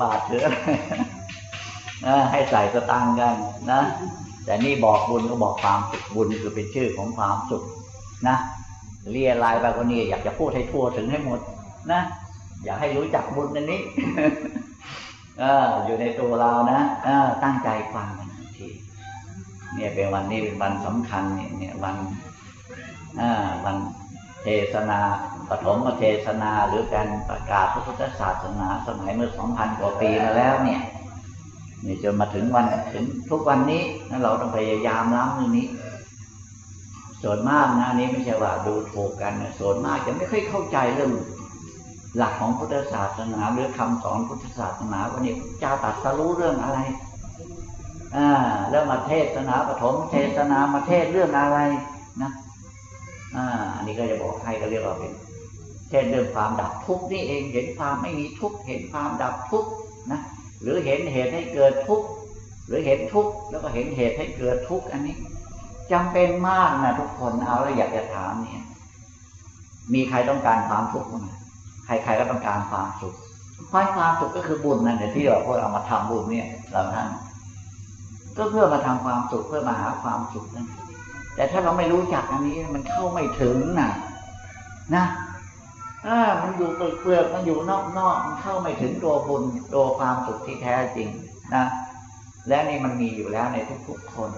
บาทถืออ่าให้ใส่สตางค์กันนะ แต่นี่บอกบุญก็บอกความสุขบุญคือเป็นชื่อของความสุขนะเรียลายไปคนนี้อยากจะพูดให้ทั่วถึงให้หมดนะ อยากให้รู้จักบุญอันนี้ออยู่ในตัวเรานะอตั้งใจฟังกันทีเนี่ยเป็นวันนี้เป็นวันสำคัญเนี่ย เนี่ยวันอ่าวันเทศนา ปฐมเทศนาหรือการประกาศพระพุทธศาสนาสมัยเมื่อสองพันกว่าปีมาแล้วเนี่ยนี่จนมาถึงวันถึงทุกวันนี้นั่นเราต้องพยายามล้างเรื่องนี้ ส่วนมากนะนี้ไม่ใช่ว่าดูถูกกันส่วนมากจะไม่ค่อยเข้าใจเรื่อง หลักของพุทธศาสนาหรือคำสอนพุทธศาสนาวันนี้เจ้าตรัสรู้เรื่องอะไรอ่าแล้วมาเทศนาปฐมเทศนามาเทศเรื่องอะไรนะอ่าอันนี้ก็จะบอกให้ก็เรียกว่าเป็น เช่นเรื่องความดับทุกข์นี่เองเห็นความไม่มีทุกข์เห็นความดับทุกข์นะหรือเห็นเหตุให้เกิดทุกข์หรือเห็นทุกข์แล้วก็เห็นเหตุให้เกิดทุกข์อันนี้จำเป็นมากนะทุกคนเอาแล้วอยากจะถามเนี่ยมีใครต้องการความทุกข์ไหมใครๆก็ต้องการความสุขความความสุขก็คือบุญนั่นแหละที่เราพวกเรามาทำบุญเนี่ยเราท่านก็เพื่อมาทำความสุขเพื่อมาหาความสุขนั่นแต่ถ้าเราไม่รู้จักอันนี้มันเข้าไม่ถึงนะนะ อ่ามันอยู่เปลือกมันอยู่นอกๆมันเข้าไม่ถึงตัวบุญตัวความสุขที่แท้จริงนะ และนี่มันมีอยู่แล้วในทุกๆคน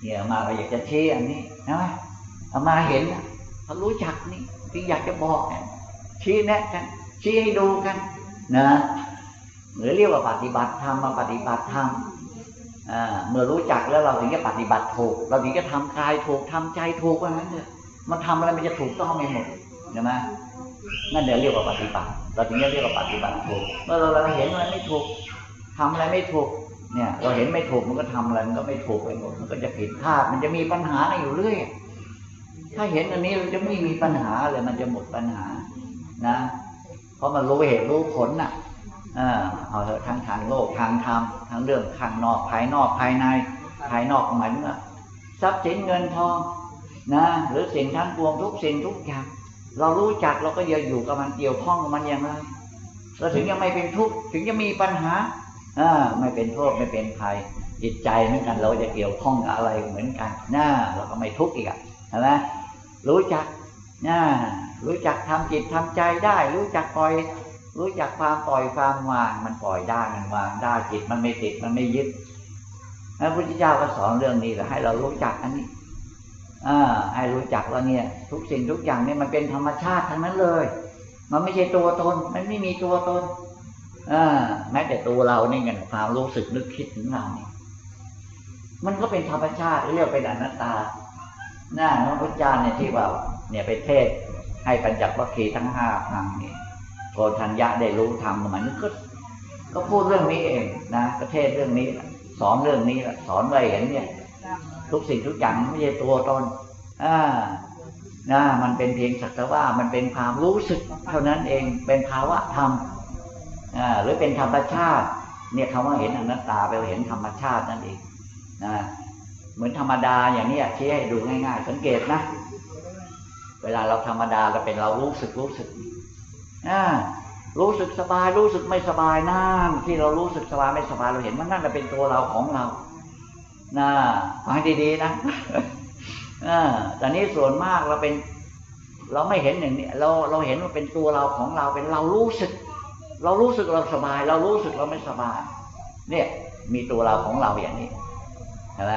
เนี่ยมาก็อยากจะชี้อันนี้นะเอามาเห็นเขารู้จักนี่ที่อยากจะบอกชี้แนะกัน ชี้ให้ดูกัน นะหรือเรียกว่าปฏิบัติธรรมมาปฏิบัติธรรมเมื่อรู้จักแล้วเราถึงจะปฏิบัติถูก เราถึงจะทำกายถูกทำใจถูกว่างั้นเถอะมันทำอะไรมันจะถูกต้องไม่หมด ใช่ไหมนั่นเดี๋ยวเรียกว่าปฏิบัติ เราถึงเรียกว่าปฏิบัติถูก เมื่อเราเราเห็นอะไรไม่ถูกทำอะไรไม่ถูก เนี่ย เราเห็นไม่ถูกมันก็ทำอะไรมันก็ไม่ถูกไปหมด มันก็จะผิดพลาด มันจะมีปัญหาอยู่เรื่อย ถ้าเห็นอันนี้มันจะไม่มีปัญหาเลย มันจะหมดปัญหา นะ เพราะมันรู้เหตุรู้ผลน่ะเอาเถอะทั้งทางโลกทางธรรมทั้งเรื่องข้างนอกภายนอกภายใน ภายนอกหมายถึงทรัพย์สินเงินทองนะ หรือสิ่งทั้งปวงทุกสิ่งทุกอย่าง เรารู้จักเราก็ยังอยู่กับมันเกี่ยวข้องกับมันอย่างไรเราถึงยังไม่เป็นทุกข์ถึงจะมีปัญหาอ่าไม่เป็นโทษไม่เป็นภัยจิตใจเหมือนกัน เราจะเกี่ยวข้องกับอะไรเหมือนกันน่าเราก็ไม่ทุกข์อีกอะใช่ไหมรู้จักน่ารู้จักทำจิตทำใจได้ รู้จักปล่อย รู้จักความปล่อยความวาง มันปล่อยได้มันวางได้จิตมันไม่ติดมันไม่ยึดพระพุทธเจ้าก็สอนเรื่องนี้แหละให้เรารู้จักอันนี้ อ่าให้รู้จักว่าเนี่ย ทุกสิ่งทุกอย่างเนี่ยมันเป็นธรรมชาติทั้งนั้นเลย มันไม่ใช่ตัวตน มันไม่มีตัวตนอ่าแม้แต่ตัวเรานี่กันความรู้สึกนึกคิดของเราเนี่ยมันก็เป็นธรรมชาติเรียกเป็นอนัตตาหน้าพระพุทธเจ้าเนี่ยที่ว่า เนี่ยไปเทศให้ปัญจวัคคีย์ทั้งห้าพังเนี่ยโกธัญญะได้รู้ธรรมมันก็ก็พูดเรื่องนี้เองนะประเทศเรื่องนี้ สอนเรื่องนี้สอนไว้เห็นเนี่ย ทุกสิ่งทุกอย่างไม่ใช่ตัวตนอ่านะมันเป็นเพียงสักแต่ว่ามันเป็นความรู้สึกเท่านั้นเองเป็นภาวะธรรมอ่าหรือเป็นธรรมชาติ เนี่ยคำว่าเห็นอนัตตาไปเห็นธรรมชาตินั่นเองนะเหมือนธรรมดาอย่างนี้ชี้ให้ดูง่ายๆ สังเกตนะ เวลาเราธรรมดาเราเป็นเรารู้สึกรู้สึกอ่ารู้สึกสบายรู้สึกไม่สบายนั่นที่เรารู้สึกสบายไม่สบายเราเห็นว่านั่นเป็นตัวเราของเรา นะฟังดีๆนะอ่าแต่นี้ส่วนมากเราเป็น เราไม่เห็นอย่างนี้เราเราเห็นว่าเป็นตัวเราของเราเป็นเรารู้สึก เรารู้สึกเราสบาย เรารู้สึกเราไม่สบาย เนี่ย มีตัวเราของเราอย่างนี้ใช่ไหม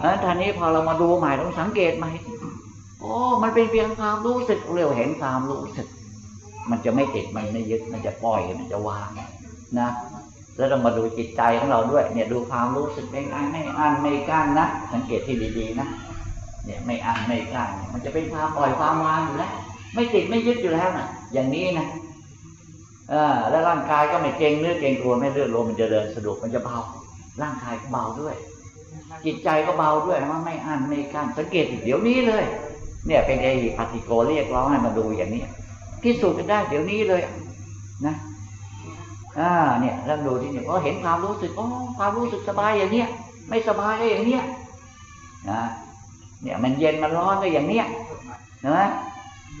อันทีนี้พอเรามาดูใหม่ต้องสังเกตใหม่โอ้มันเป็นเพียงความรู้สึกเร็วเห็นความรู้สึก มันจะไม่ติดมันไม่ยึดมันจะปล่อยมันจะวางนะ แล้วต้องมาดูจิตใจของเราด้วย เนี่ยดูความรู้สึกไม่อันไม่อันไม่กั้นนะสังเกตที่ดีๆนะเนี่ยไม่อันไม่กั้นมันจะเป็นความปล่อยความวางอยู่แล้วไม่ติดไม่ยึดอยู่แล้วนะอย่างนี้นะอ่าแล้วร่างกายก็ไม่เกรงเนื้อเกรงตัวไม่เลือดลมมันจะเดินสะดวกมันจะเบาร่างกายก็เบาด้วย จิตใจก็เบาด้วยมันไม่อันไม่กั้นสังเกตเดี๋ยวนี้เลย เนี่ยเป็นไอ้ปฏิโกเรียกร้องให้มาดูอย่างนี้พิสูจน์กันได้เดี๋ยวนี้เลยนะ อ่าเนี่ยเริ่มดูที่เนี่ยพอเห็นความรู้สึกอ๋อความรู้สึกสบายอย่างเนี้ยไม่สบายก็อย่างเนี้ยนะเนี่ยมันเย็นมันร้อนก็อย่างเนี้ยนะ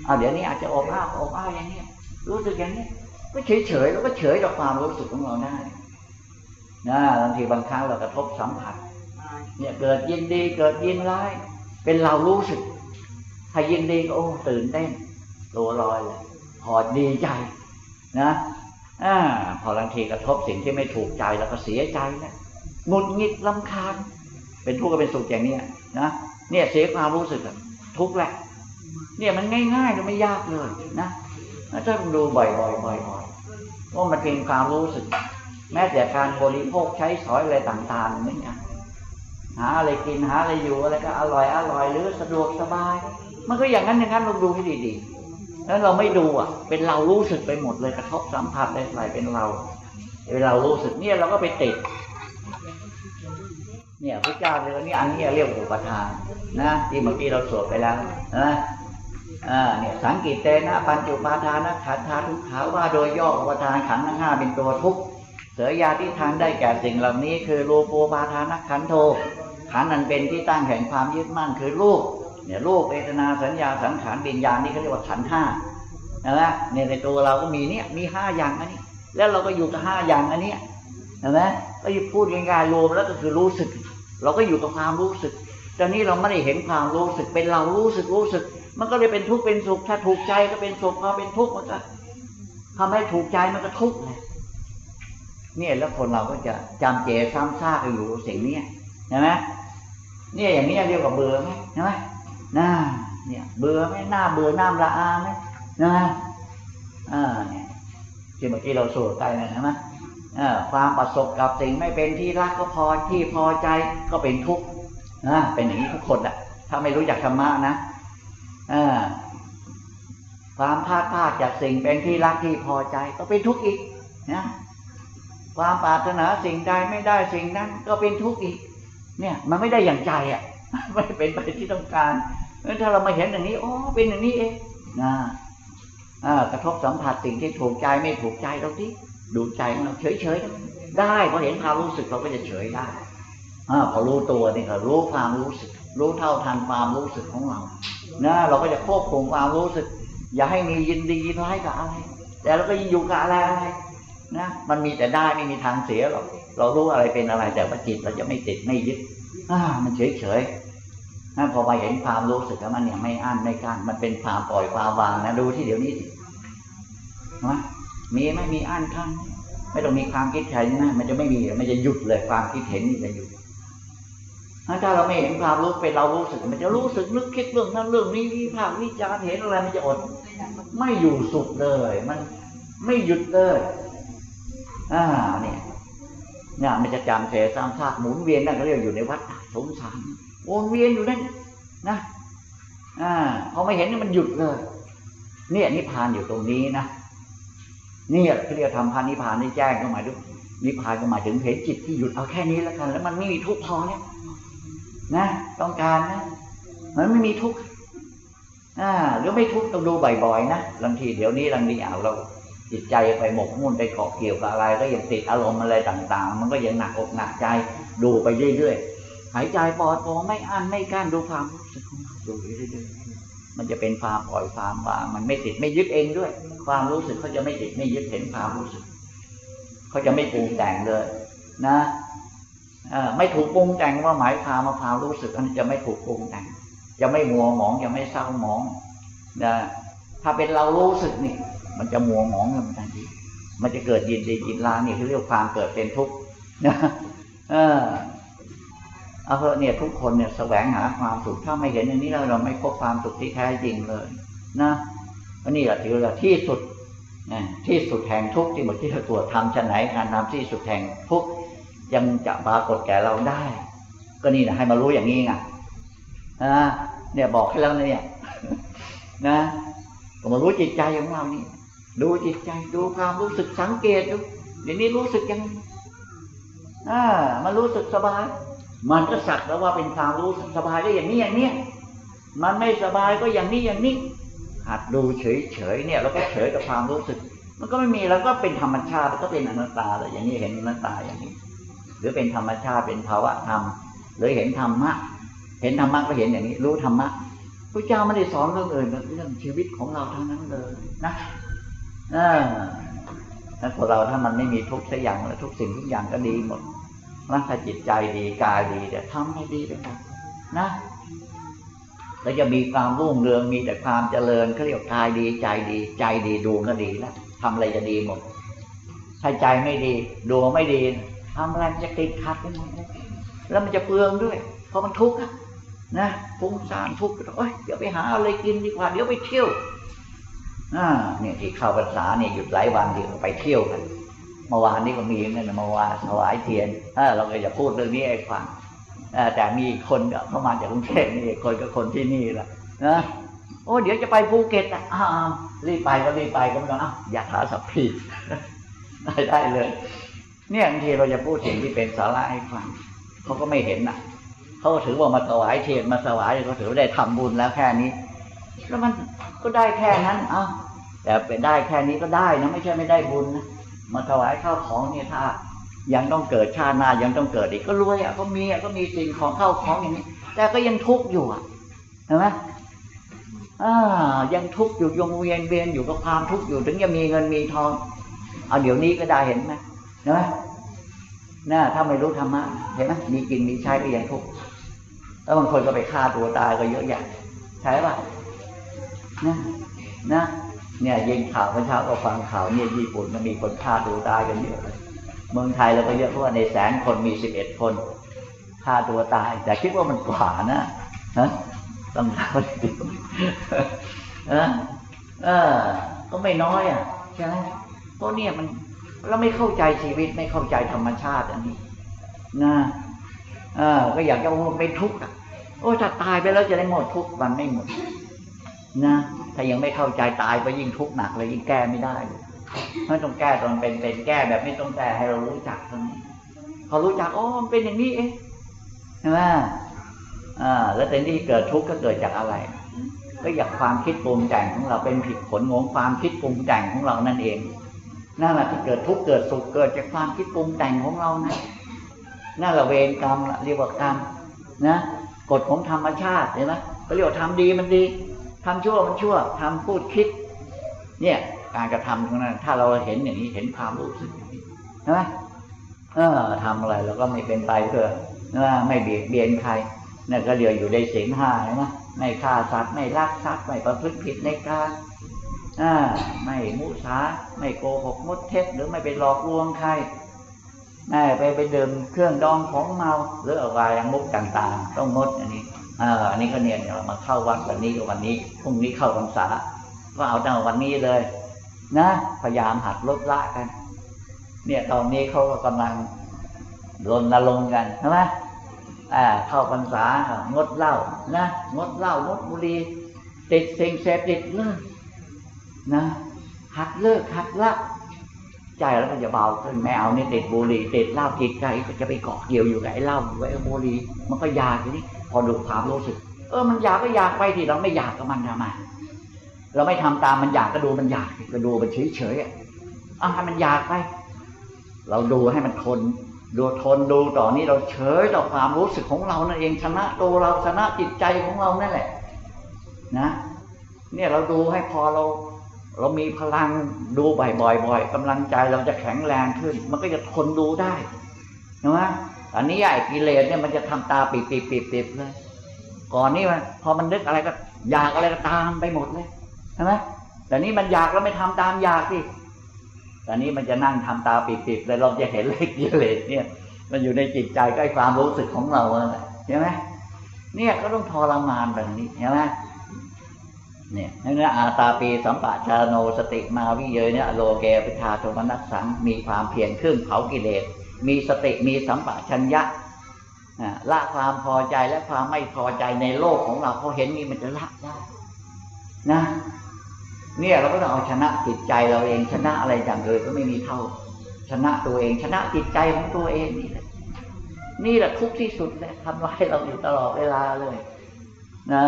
เอาเดี๋ยวนี้อาจจะอบอ้าวอบอ้าวอย่างนี้ยรู้สึกอย่างเนี้ยก็เฉยเฉยแล้วก็เฉยกับความรู้สึกของเราได้นะบางทีบางครั้งเรากระทบสัมผัส เนี่ยเกิดยินดีเกิดยินร้าย เป็นเรารู้สึกถ้ายินดีก็โอ้ตื่นเต้นตัวลอยเลยพอดีใจนะ อ่าพอบางทีกระทบสิ่งที่ไม่ถูกใจแล้วก็เสียใจแล้วหงุดหงิดลำคาญ เป็นทุกข์ก็เป็นสุขอย่างนี้นะเนี่ยเสียความรู้สึกทุกข์แหละ เนี่ยมันง่ายๆมันไม่ยากเลยนะถ้าดูบ่อยๆบ่อยๆว่ามันเป็นความรู้สึก แม้แต่การบริโภคใช้สอยอะไรต่างๆเหมือนกันหาอะไรกินหาอะไรอยู่อะไรก็อร่อยอร่อยหรือสะดวกสบาย มันก็อย่างนั้นอย่างนั้นลองดูให้ดีๆ แล้วเราไม่ดูอะ เป็นเรารู้สึกไปหมดเลยกระทบสัมผัสอะไรเป็นเราเป็นเรารู้สึกเนี่ยเราก็ไปติด เนี่ยพระเจ้าเลยนี่อันนี้เรียกอุปทานนะที่เมื่อกี้เราสวดไปแล้วนะอ่าเนี่ยสังกิตเตนะปัญจุปาทานะขันธาทุกขาว่าโดยย่ออุปทานขันธ์ทั้งห้าเป็นตัวทุกเสยยาที่ทานได้แก่สิ่งเหล่านี้ คือรูปูปาทานะขันโทขันธ์นั้นเป็นที่ตั้งแห่งความยึดมั่นคือรูป เนี่ยรูปเวทนาสัญญาสังขารวิญญาณนี่เขาเรียกว่าขันห้านะเนี่ยในตัวเราก็มีเนี่ยมีห้าอย่างอันนี้ แล้วเราก็อยู่กับห้าอย่างอันนี้ยเห็นไหมก็พูดง่ายๆรวมแล้วก็คือรู้สึก เราก็อยู่กับความรู้สึกตอนนี้เราไม่ได้เห็นความรู้สึกเป็นเรารู้สึกรู้สึก มันก็เลยเป็นทุกข์เป็นสุขถ้าถูกใจก็เป็นสุขพอเป็นทุกข์มันก็ทำให้ถูกใจมันก็ทุกข์ไงเนี่ยแล้วคนเราก็จะจำเจซ้ำซากอยู่สิ่งนี้ใช่ไหมเนี่ยอย่างนี้เรียกว่าเบื่อไหมใช่ไหม น่าเนี่ยเบื่อไหมหน้าเบื่อหน้าละอาไหมนะอ่าเนี่ยที่เมื่อกี้เราสวดไปนะใช่ไหมความประสบกับสิ่งไม่เป็นที่รักก็พอที่พอใจก็เป็นทุกข์นะเป็นอย่างนี้ทุกคนแหละถ้าไม่รู้จักธรรมะนะความพลาดพลาดจากสิ่งเป็นที่รักที่พอใจก็เป็นทุกข์อีกนะความปรารถนาสิ่งใดไม่ได้สิ่งนั้นก็เป็นทุกข์อีก เนี่ย มันไม่ได้อย่างใจอะไม่เป็นไปที่ต้องการ ถ้าเรามาเห็นอย่างนี้โอ้เป็นอย่างนี้เองนะกระทบสัมผัสสิ่งที่ถูกใจไม่ถูกใจเราที่ดูใจของเราเฉยๆได้พอเห็นความรู้สึกเราก็จะเฉยได้อพอรู้ตัวนี่ก็รู้ความรู้สึก รู้เท่าทันความรู้สึกของเรานะเราก็จะควบคุมความรู้สึก อย่าให้มียินดียินร้ายกับอะไร แต่เราก็อยู่กับอะไรอะไรนะมันมีแต่ได้ไม่มีทางเสียหรอกเรารู้อะไรเป็นอะไรแต่ว่าจิตเราจะไม่ติดไม่ยึดอ่ามันเฉยเฉย นะพอมาเห็นความรู้สึกแล้วมันเนี่ยไม่อั้นไม่กั้นมันเป็นความปล่อยความวางนะดูที่เดี๋ยวนี้นะมีไม่มีอั้นขั้นไม่ต้องมีความคิดใครนะมันจะไม่มีมันจะหยุดเลยความคิดเห็นนี่จะหยุดถ้าเราไม่เห็นความรู้เป็นเรารู้สึก มันจะรู้สึกนึกคิดเรื่องนั้นเรื่องนี้วิพากษ์วิจารณ์เห็นอะไรมันจะอด ไม่อยู่สุขเลย มันไม่หยุดเลยอ่าเนี่ยเนี่ยมันจะจำเสสร้างซากหมุนเวียนนั่นก็เรียกอยู่ในวัฏสงสาร วนเวียนอยู่นั่นนะอ่าพอไม่เห็นนี่มันหยุดเลย เนี่ยนิพพานอยู่ตรงนี้นะเนี่ยที่เรียกทำพันนิพพานนี่แจ้งก็หมายถึงนิพพานก็หมายถึงเห็นจิตที่หยุดเอาแค่นี้แล้วกัน แล้วมันไม่มีทุกข์พอเนี่ยนะต้องการนะมันไม่มีทุกข์อ่าหรือไม่ทุกข์ต้องดูบ่อยๆนะบางทีเดี๋ยวนี้บางทีเอาเราจิตใจไปหมกมุ่นไปเกาะเกี่ยวกับอะไร ก็ยังติดอารมณ์อะไรต่าง ๆ มันก็ยังหนักอกหนักใจดูไปเรื่อยๆ หายใจปอดโปไม่อั้นไม่กั้นดูความรู้สึกของเราดูเรื่อยๆมันจะเป็นความปล่อยความวาง มันไม่ติดไม่ยึดเองด้วย ความรู้สึกเขาจะไม่ติดไม่ยึดเห็นความรู้สึกเขาจะไม่ปรุงแต่งเลย นะไม่ถูกปรุงแต่งว่าหมายความว่าความรู้สึกอันจะไม่ถูกปรุงแต่ง จะไม่มัวหมองจะไม่เศร้าหมองนะถ้าเป็นเรารู้สึกนี่มันจะมัวหมองกันทันทีมันจะเกิดยินดียินร้ายนี่คือเรียกความเกิดเป็นทุกข์นะเออ เอาเถอะเนี่ยทุกคนเนี่ยแสวงหาความสุขถ้าไม่เห็นอย่างนี้เราเราไม่พบความสุขที่แท้จริงเลยนะอันนี้แหละถือว่าที่สุดที่สุดแห่งทุกข์ที่เมื่อกี้เราตรวจทำชนไหนการทำที่สุดแห่งทุกข์ยังจะปรากฏแก่เราได้ ก็นี่นะให้มารู้อย่างนี้ไงนะเนี่ยบอกให้แล้วเนี่ยนะก็มารู้จิตใจของเรานี่ดูจิตใจดูความรู้สึกสังเกตดูเดี๋ยวนี้รู้สึกยังอ่ามันรู้สึกสบาย มันก็สักแล้วว่าเป็นความรู้สบายก็อย่างนี้อย่างนี้มันไม่สบายก็อย่างนี้อย่างนี้หัดดูเฉยๆเนี่ยเราก็เฉยกับความรู้สึก มันก็ไม่มีแล้วก็เป็นธรรมชาติก็เป็นอนัตตาเลยอย่างนี้เห็นอนัตตาอย่างนี้ หรือเป็นธรรมชาติเป็นภาวะธรรมหรือเห็นธรรมะ เห็นธรรมะก็เห็นอย่างนี้ รู้ธรรมะพระเจ้าไม่ได้สอนเรื่องอื่นเรื่องชีวิตของเราทั้งนั้นเลยนะเออถ้าคนเราถ้ามันไม่มีทุกข์สักอย่างแล้วทุกสิ่งทุกอย่างก็ดีหมด นะถ้าจิตใจดีกายดีเดี๋ยวทำให้ดีไปหมดนนะแล้วจะมีความรุ่งเรืองมีแต่ความเจริญเขาเรียกกายดีใจดีใจดีดูก็ดีแล้วทำอะไรจะดีหมดถ้าใจไม่ดีดูไม่ดีทำอะไรจะติดขัดไปหมดแล้วมันจะเปลืองด้วย เพราะมันทุกข์นะฟุ้งซ่านทุกข์เอ้ยเดี๋ยวไปหาอะไรกินดีกว่าเดี๋ยวไปเที่ยวอ่าเนี่ยที่เข้าพรรษาเนี่ยหยุดหลายวันที่ไปเที่ยวกัน เมื่อวานนี้ก็มีนั่นเมื่อวานถวายเทียนเออเราก็จะพูดเรื่องนี้ให้ฟังแต่มีคนเข้ามาจากกรุงเทพนี่คนก็คนที่นี่แหละนะโอ้เดี๋ยวจะไปภูเก็ตอะรีบไปก็รีบไปก็ไม่ต้องอ้าอย่าหาสัพพีได้ได้เลย เนี่ยบางทีเราจะพูดสิ่งที่เป็นสาระให้ฟังเขาก็ไม่เห็นน่ะเขาถือว่ามาถวายเทียนมาถวายเขาถือว่าได้ทำบุญแล้วแค่นี้ แล้วมันก็ได้แค่นั้นอ้าแต่เป็นได้แค่นี้ก็ได้นะไม่ใช่ไม่ได้บุญนะ มาถวายข้าวของเนี่ยถ้า ยังต้องเกิดชาติหน้ายังต้องเกิดอีกก็รวยอะก็มีอะก็มีสิ่งของข้าวของอย่างนี้ แต่ก็ยังทุกข์อยู่อะเห็นไหมอ่ายังทุกข์อยู่ยงเวียนเวียนอยู่กับความทุกข์อยู่ ถึงจะมีเงินมีทองเอาเดี๋ยวนี้ก็ได้เห็นไหมเห็นไหมน่าถ้าไม่รู้ธรรมะเห็นไหมมีกินมีใช้ก็ยังทุกข์แล้วบางคนก็ไปฆ่าตัวตายก็เยอะแยะใช่ป่ะนะนะ เนี่ยยิงข่าวเมื่อเช้าก็ฟังข่าวเนี่ยญี่ปุ่นมันมีคนฆ่าตัวตายกันเยอะเลยเมืองไทยเราก็เยอะเพราะว่าในแสนคนมีสิบเอ็ดคนฆ่าตัวตาย แต่คิดว่ามันกว่านะฮะต้องเท่าเดียวเออเออก็ไม่น้อยอะใช่ไหมเพราะเนี่ยมันเราไม่เข้าใจชีวิตไม่เข้าใจธรรมชาติอันนี้นะเออ ก็อยากจะว่าเป็นทุกข์อะโอ้ถ้าตายไปแล้วจะได้หมดทุกข์มันไม่หมด นะ ถ้ายังไม่เข้าใจตายไปยิ่งทุกข์หนักเลยยิ่งแก้ไม่ได้เลยไม่ต้องแก้ตอนเป็นเป็นแก้แบบไม่ต้องแก้ให้เรารู้จักตรงนี้พอรู้จักอ๋อมันเป็นอย่างนี้เองใช่ไหมอ่า แล้วแต่ที่เกิดทุกข์ก็เกิดจากอะไร ก็อยากความคิดปรุงแต่งของเราเป็นผิดผลของความคิดปรุงแต่งของเรานั่นเองนั่นแหละที่เกิดทุกข์เกิดสุขเกิดจากความคิดปรุงแต่งของเรานะนั่นแหละเวรกรรมเรียกว่ากรรมนะกฎของธรรมชาติเห็นไหมก็เรียกว่าทำดีมันดี ทำชั่วมันชั่วทำพูดคิด เนี่ย การกระทำตรงนั้นถ้าเราเห็นอย่างนี้เห็นความรู้สึกอย่างนี้ใช่ไหมเออทำอะไรเราก็ไม่เป็นไปเพื่อไม่เบียดเบียนใครนั่นก็เรียกอยู่ในศีลห้าใช่ไหมไม่ฆ่าสัตว์ไม่ลักทรัพย์ไม่ประพฤติผิดในการอ่าไม่มุสาไม่โกหกมดเท็จหรือไม่ไปหลอกลวงใครไม่ไปไปดื่มเครื่องดองของเมาหรืออะไรมุกต่าง ๆ ต้องงดอันนี้ อ่าอันนี้ก็เนี่ยเรามาเข้าวัดวันนี้กับวันนี้พรุ่งนี้เข้าพรรษา ก็เอาตั้งวันนี้เลย นะพยายามหัดลดละกัน เนี่ยตอนนี้เขาก็กำลังรณรงค์กันใช่ไหมอ่าเข้าพรรษางดเหล้านะงดเหล้างดบุหรี่ติดสิ่งเสพติดเลิกนะหัดเลิกหัดละ ใจแล้วก็จะเบาขึ้นไม่เอาเนี่ยติดบุหรี่ติดเหล้าติดใจก็จะไปเกาะเกี่ยวอยู่กับไอ้เหล้าไว้บุหรี่มันก็อยากทีนี้พอดูความรู้สึก เออมันอยากก็อยากไปที่เราไม่อยากกับมันทำไมเราไม่ทำตามมันอยากก็ดูมันอยากก็ดูมันเฉยเฉยอะเอาให้มันอยากไป เราดูให้มันทน ดูทนดูต่อนี้เราเฉยต่อความรู้สึกของเรานั่นเองชนะตัวเราชนะจิตใจของเรานั่นแหละ นะ เนี่ยเราดูให้พอเรา เรามีพลังดูบ่อยๆกำลังใจเราจะแข็งแรงขึ้น มันก็จะทนดูได้ใช่ไหมอันนี้ไอ้กิเลสเนี่ยมันจะทำตาปิดๆปิดๆเลย ก่อนนี้มันพอมันนึกอะไรก็อยากอะไรก็ตามไปหมดเลยใช่ไหมแต่นี้มันอยากแล้วไม่ทำตามอยากสิต่นี้มันจะนั่งทำตาปิดๆเลยเราจะเห็นเลขกิเลสเนี่ย มันอยู่ในจิตใจใกล้ความรู้สึกของเราใช่ไหมเนี่ยก็ต้องทรมานแบบนี้ใช่ไหม เนี่ยนั่นอาตาปีสัมปะชาโนสติมาวิเยเนี่ยโลเกปิทาโทมนัสสังมีความเพียรเครื่องเผากิเลส มีสติมีสัมปะชัญญะละความพอใจและความไม่พอใจในโลกของเราพอเห็นนี่มันจะละได้นะ เนี่ยเราก็ต้องเอาชนะจิตใจเราเองชนะอะไรอย่างเลยก็ไม่มีเท่า ชนะตัวเองชนะจิตใจของตัวเองนี่แหละนี่แหละทุกข์ที่สุดเลยทำร้ายเราอยู่ตลอดเวลาเลย นะ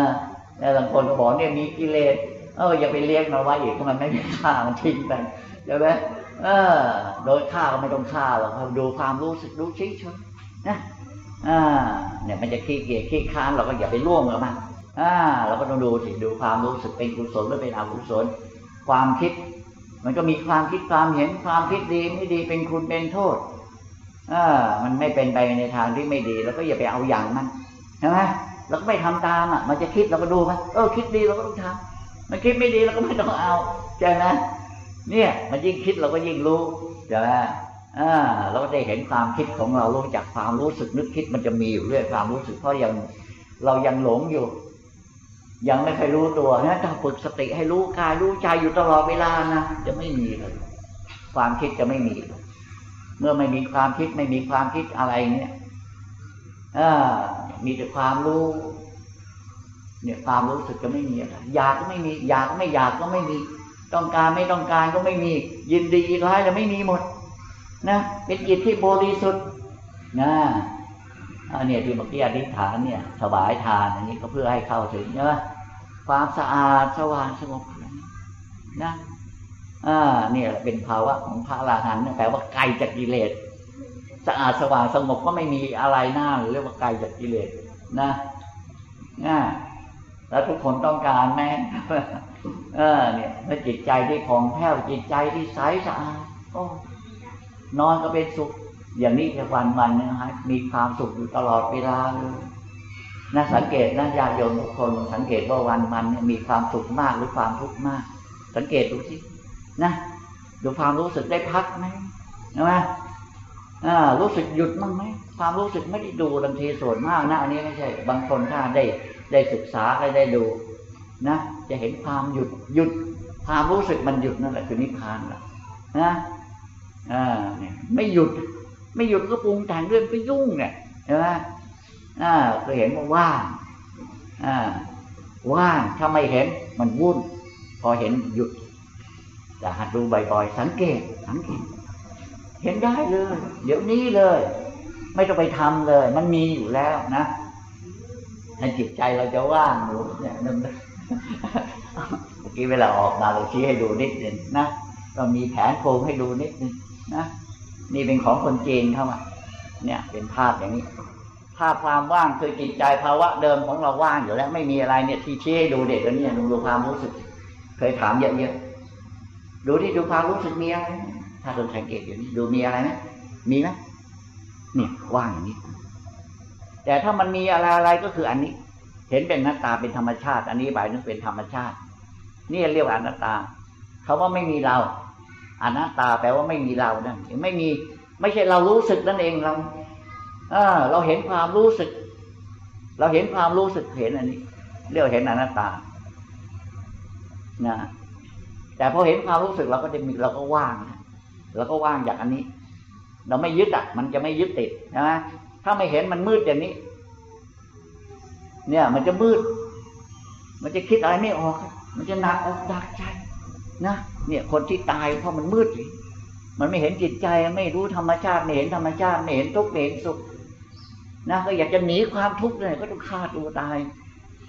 แล้วบางคนก็บอกเนี่ยมีกิเลสเอออย่าไปเลี้ยงมันไว้อีกเพราะมันไม่มีค่ามันทิ้งไปใช่ไหมเออ โดยฆ่าก็ไม่ต้องฆ่าหรอกดูความรู้สึกดูเฉยๆนะอ่าเนี่ยมันจะขี้เกียจขี้ค้านเราก็อย่าไปร่วมกับมันอ่าเราก็ต้องดูสิดูความรู้สึกเป็นกุศลหรือเป็นอกุศลความคิด มันก็มีความคิดความเห็นความคิดดีไม่ดีเป็นคุณเป็นโทษอ่ามันไม่เป็นไปในทางที่ไม่ดีเราก็อย่าไปเอาอย่างมันใช่ไหม เราก็ไม่ทำตามอะ มันจะคิดเราก็ดูมันเออคิดดีเราก็ต้องทำมันคิดไม่ดีเราก็ไม่ต้องเอาใช่ไหมเนี่ย มันยิ่งคิดเราก็ยิ่งรู้ใช่ไหมอ่าเราก็ได้เห็นความคิดของเรารู้จักความรู้สึกนึกคิดมันจะมีอยู่เรื่อยความรู้สึกเพราะยังเรายังหลงอยู่ ยังไม่เคยรู้ตัวนะถ้าฝึกสติให้รู้กายรู้ใจอยู่ตลอดเวลานะจะไม่มีเลยความคิดจะไม่มี เมื่อไม่มีความคิดไม่มีความคิดอะไรเนี่ยอ่า มีแต่ความรู้ เนี่ยความรู้สึกก็ไม่มีอะไรอยากก็ไม่มี อยากก็ไม่อยากก็ไม่มี ต้องการไม่ต้องการก็ไม่มี ยินดีร้ายแล้วไม่มีหมด นะเป็นจิตที่บริสุทธิ์นะอันนี้ที่เมื่อกี้อธิษฐานเนี่ยถวายทานอันนี้ก็เพื่อให้เข้าถึงเนะความสะอาดสว่างสงบนะอ่าเนี่ยเป็นภาวะของพระอรหันต์แปลว่าไกลจากกิเลส สะอาดสว่างสงบก็ไม่มีอะไรหน้าเรียกว่าไกลจากกิเลสนะนะแล้วทุกคนต้องการแม้เออ เนี่ยเมื่อจิตใจที่ผ่องแผ้วจิตใจที่ใสสะอาดนอนก็เป็นสุข อย่างนี้แค่วันวันนะฮะมีความสุขอยู่ตลอดเวลาเลยนะสังเกตนะญาติโยมทุกคน สังเกตว่าวันวันมีความสุขมากหรือความทุกข์มาก สังเกตดูสินะดูความรู้สึกได้พักไหมใช่ไหมอ่า รู้สึกหยุดมั้งไหมความรู้สึกไม่ได้ดูบางทีส่วนมากนะอันนี้ไม่ใช่ บางคนถ้าได้ได้ศึกษาได้ได้ดูนะ จะเห็นความหยุดหยุด ความรู้สึกมันหยุดนั่นแหละคือนิพพานแหละนะอ่าเนี่ยไม่หยุด ไม่หยุดก็ปรุงแต่งเรื่องก็ยุ่งเนี่ยใช่ไหมอ่าก็เห็นว่าว่างอ่าว่างถ้าไม่เห็นมันวุ่น พอเห็นหยุดจะหัดดูบ่อยๆสังเกตสังเกต เห็นได้เลย เดี๋ยวนี้เลย ไม่ต้องไปทำเลย มันมีอยู่แล้วนะในจิตใจเราจะว่างอยู่เนี่ยนึกเมื่อกี้เวลาออกมาเราชี้ให้ดูนิดนึงนะเรามีแผนโครงให้ดูนิดนึงนะนี่เป็นของคนจีนเข้ามาเนี่ย เป็นภาพอย่างนี้ภาพความว่างคือจิตใจภาวะเดิมของเราว่างอยู่แล้วไม่มีอะไรเนี่ยที่ชี้ให้ดูเด็กตัวนี้ดูดูความรู้สึก เคยถามเยอะๆดูที่ดูความรู้สึกมีอะไร ถ้าเราสังเกตอยู่นี่ดูมีอะไรไหมมีไหมเนี่ยว่างอย่างนี้ แต่ถ้ามันมีอะไรอะไรก็คืออันนี้ เห็นเป็นหน้าตาเป็นธรรมชาติ อันนี้ใบนึงเป็นธรรมชาติ นี่เรียกว่าอนัตตาเขาว่าไม่มีเราอนัตตาแปลว่าไม่มีเรานั่นไม่มี ไม่ใช่เรารู้สึกนั่นเองเราเออเราเห็นความรู้สึก เราเห็นความรู้สึกเห็นอันนี้ เรียกเห็นอนัตตานะแต่พอเห็นความรู้สึกเราก็จะมีเราก็ว่าง เราก็ว่างจากอันนี้ เราไม่ยึดอะ มันจะไม่ยึดติดนะถ้าไม่เห็นมันมืดอย่างนี้ เนี่ย มันจะมืด มันจะคิดอะไรไม่ออก มันจะหนักออกดักใจนะเนี่ย คนที่ตายเพราะมันมืดมันไม่เห็นจิตใจไม่รู้ธรรมชาติไม่เห็นธรรมชาติไม่เห็นทุกข์ไม่เห็นสุขนะก็อยากจะหนีความทุกข์เลยก็ต้องฆ่าตัวตาย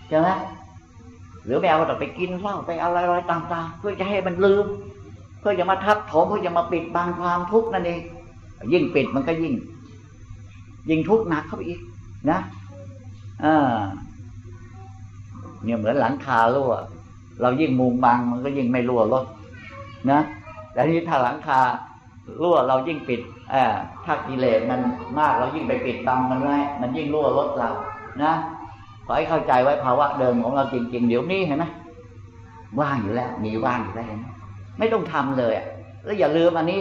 ใช่ไหมหรือแมวก็ต้องไปกินเหล้าไปอะไรๆต่างๆเพื่อจะให้มันลืม เพื่อจะมาทับถมเพื่อจะมาปิดบังความทุกข์นั่นเองยิ่งปิดมันก็ยิ่ง ยิ่งทุกข์หนักเข้าไปอีกนะอ่าเนี่ยเหมือนหลังคารั่วเรายิ่งมุงบังมันก็ยิ่งไม่รั่วรถนะแต่นี้ถ้าหลังคารั่วเรายิ่งปิดอถ้ากิเลสมันมากเรายิ่งไปปิดบังมันไว้มันยิ่งรั่วรถเรา นะขอให้เข้าใจไว้ภาวะเดิมของเราจริงๆ เดี๋ยวนี้เห็นไหมว่างอยู่แล้ว มีว่างอยู่แล้วเห็นไหม ไม่ต้องทำเลยแล้วอย่าลืมอันนี้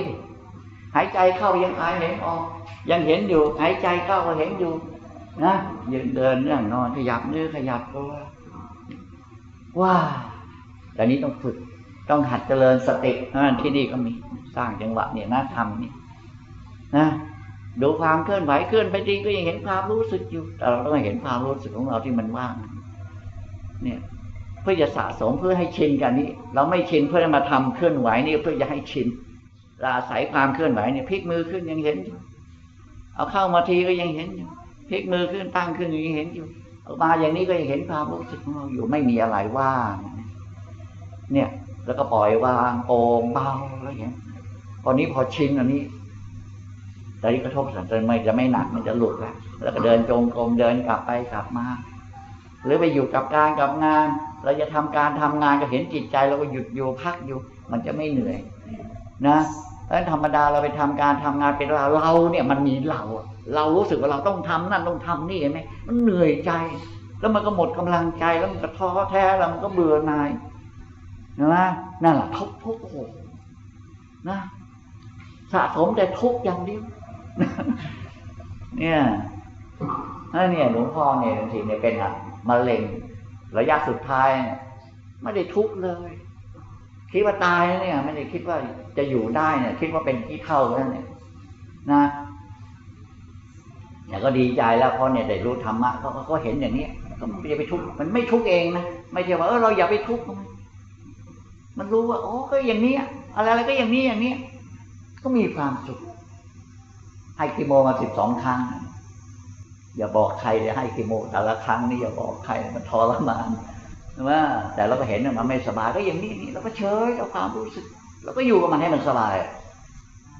หายใจเข้ายังหายเห็นออก ยังเห็นอยู่ หายใจเข้าก็เห็นอยู่ นะยืนเดินนั่งนอนขยับนื้อขยับตัวว้าแต่นี้ต้องฝึกต้องหัดเจริญสติที่นี่ก็มีสร้างจังหวะเนี่ยนะทำนี่นะดูความเคลื่อนไหวเคลื่อนไปดีก็ยังเห็นความรู้สึกอยู่ แต่เราต้องเห็นความรู้สึกของเราที่มันว่าง เนี่ย เพื่อจะสะสมเพื่อให้ชินกันนี้ เราไม่ชินเพื่อจะมาทำเคลื่อนไหวนี่เพื่อจะให้ชินเราอาศัยความเคลื่อนไหวเนี่ยพลิกมือขึ้นยังเห็นอยู่เอาเข้ามาทีก็ยังเห็นอยู่พลิกมือขึ้นตั้งขึ้นยังเห็นอยู่ออกมาอย่างนี้ก็ยังเห็นความรู้สึกของเราอยู่ไม่มีอะไรว่างเนี่ย แล้วก็ปล่อยวางโป่งเบาแล้วอย่างนี้ตอนนี้พอชินอันนี้แต่ที่กระทบสันจะไม่จะไม่หนักมันจะหลุดแล้วแล้วก็เดินจงกรมเดินกลับไปกลับมา หรือไปอยู่กับการกับงาน เราจะทำการทำงานก็เห็นจิตใจเราก็หยุดอยู่พักอยู่ มันจะไม่เหนื่อยนะเพราะธรรมดาเราไปทำการทำงานเป็นเราเราเนี่ยมันมีเรา เรารู้สึกว่าเราต้องทำนั่นต้องทำนี่เห็นไหมมันเหนื่อยใจ แล้วมันก็หมดกำลังใจแล้วมันก็ท้อแท้แล้วมันก็เบื่อหน่ายนะนั่นแหละทุกทุกโหนะสะสมแต่ทุกอย่างเดียวเนี่ยนั่นเนี่ยหลวงพ่อเนี่ยบางทีเนี่ยเป็นอะ มะเร็ง ระยะสุดท้ายไม่ได้ทุกข์เลย คิดว่าตายเนี่ย ไม่ได้คิดว่าจะอยู่ได้เนี่ย คิดว่าเป็นที่เท่านั้นเนี่ยนะเนี่ยก็ดีใจแล้วเพราะเนี่ยได้รู้ธรรมะเขาก็เห็นอย่างนี้ก็ไม่ได้ไปทุกข์มันไม่ทุกข์เองนะไม่ใช่ว่าเออเราอย่าไปทุกข์มันรู้ว่าโอ้ก็อย่างนี้อะไรอะไรก็อย่างนี้อย่างนี้ก็มีความสุขให้กิโมมาสิบสองครั้ง อย่าบอกใครเลยให้กิโมแต่ละครั้งนี่อย่าบอกใครมันทรมานว่าแต่เราก็เห็นมันไม่สบายก็อย่างนี้นี่เราก็เฉยกับความรู้สึกเราก็อยู่กับมันให้มันสบาย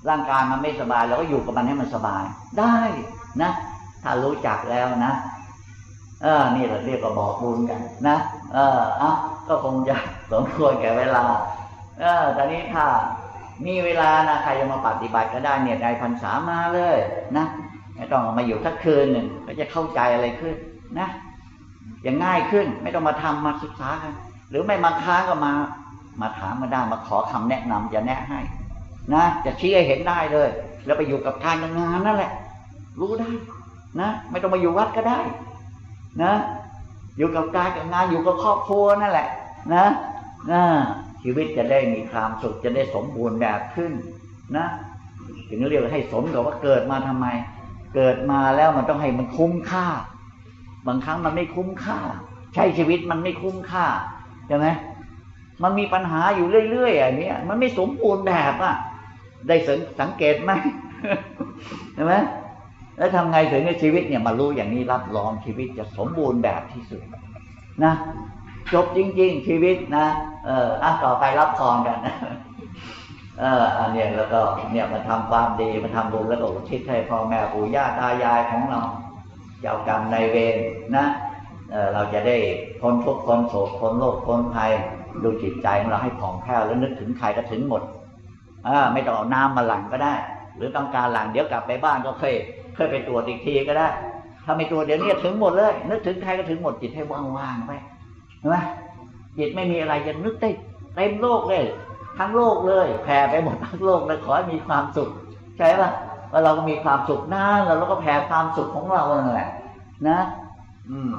ร่างกายมันไม่สบายเราก็อยู่กับมันให้มันสบาย ได้นะ ถ้ารู้จักแล้วนะ เออนี่เราเรียกว่าบอกบุญกัน นะเอออะก็คงจะสมควรแก่เวลา เออตอนนี้ถ้ามีเวลานะใครจะมาปฏิบัติก็ได้เนี่ยในพรรษามาเลย นะ ไม่ต้องมาอยู่สักคืนหนึ่งก็จะเข้าใจอะไรขึ้นนะอย่างง่ายขึ้น ไม่ต้องมาทำมาศึกษากัน หรือไม่มาค้างก็มา มาถามมาได้มาขอคำแนะนำจะแนะให้ นะจะชี้ให้เห็นได้เลย แล้วไปอยู่กับการงานนั่นแหละ รู้ได้ นะไม่ต้องมาอยู่วัดก็ได้ นะ อยู่กับการกับงานอยู่กับครอบครัวนั่นแหละ นะนะชีวิตจะได้มีความสุขจะได้สมบูรณ์แบบขึ้น นะ ถึงเรียกให้สมกับว่าเกิดมาทำไม เกิดมาแล้วมันต้องให้มันคุ้มค่า บางครั้งมันไม่คุ้มค่า ใช้ชีวิตมันไม่คุ้มค่าใช่ไหมมันมีปัญหาอยู่เรื่อยๆอย่างนี้มันไม่สมบูรณ์แบบอะ ได้สังเกตไหมใช่ไหมแล้วทำไงถึงในชีวิตเนี่ยมารู้อย่างนี้รับรองชีวิตจะสมบูรณ์แบบที่สุดนะจบจริง ๆ ชีวิตนะเอออะต่อไปรับพรกัน เอออันเนี้ยแล้วก็เนี่ยมาทำความดีมาทำบุญแล้วก็อุทิศให้พ่อแม่ปู่ย่าตายายของเราเจ้ากรรมในเวรนะเเราจะได้พ้นทุกข์พ้นโศกพ้นโลกพ้นภัยดูจิตใจของเราให้ผ่องแผ้วแล้วนึกถึงใครก็ถึงหมดอ่าไม่ต้องเอาน้ำมาหลังก็ได้ หรือต้องการหลังเดี๋ยวกลับไปบ้านก็เคยเคยไปตรวจอีกทีก็ได้ถ้าไม่ตรวจเดี๋ยวนี้ถึงหมดเลย นึกถึงใครก็ถึงหมดจิตให้ว่างๆไปเห็นไหมจิตไม่มีอะไรจะนึกได้เต็มโลกเลย ทั้งโลกเลยแผ่ไปหมดทั้งโลกเลยขอให้มีความสุข ใช่ปะว่าเราก็มีความสุขนั่นแล้วเราก็แผ่ความสุขของเรานั่นแหละ นะ อืม